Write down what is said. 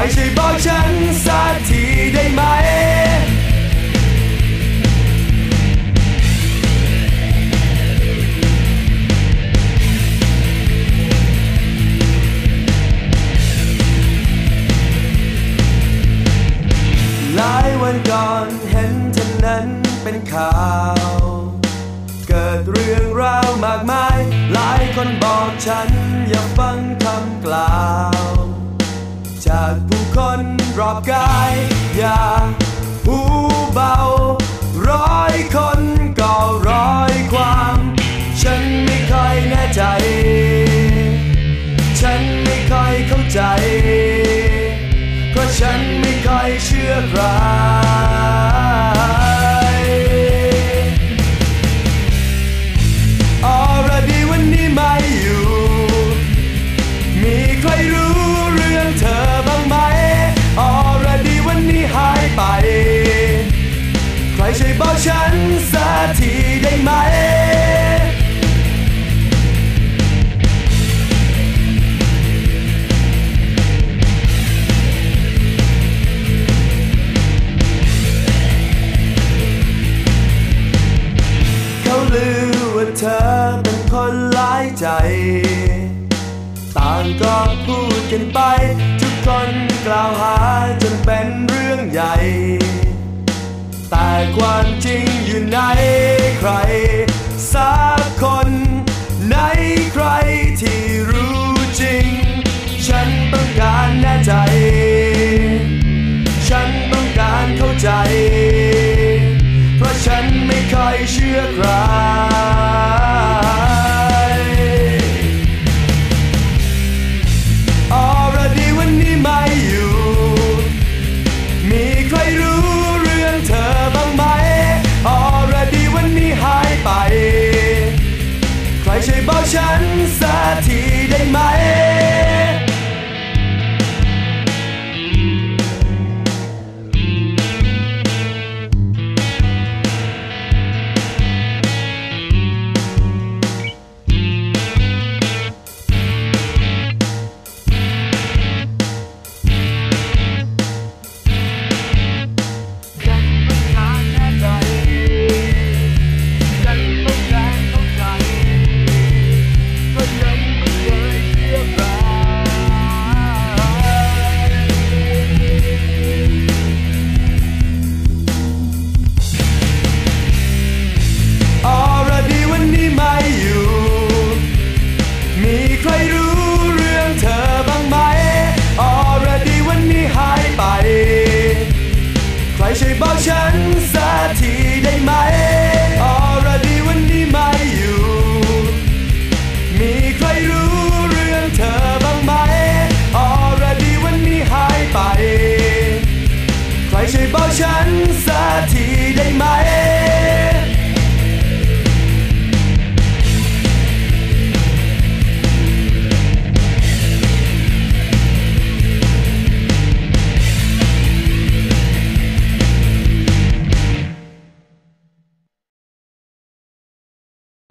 ไม่ใช่บอกฉันสักทีได้ไหม หลายวันก่อนเห็นเธอนั้นเป็นข่าว เกิดเรื่องราวมากมาย หลายคนบอกฉัน คน ช่วยบอกฉันสักทีได้ไหม เขาลือว่าเธอเป็นคนหลายใจ ต่างก็พูดกันไป ทุกคนกล่าวหาจนเป็นเรื่องใหญ่ แต่ความจริงอยู่ไหนใคร บอกฉันสักทีได้ไหม บอกฉันสักทีได้ไหม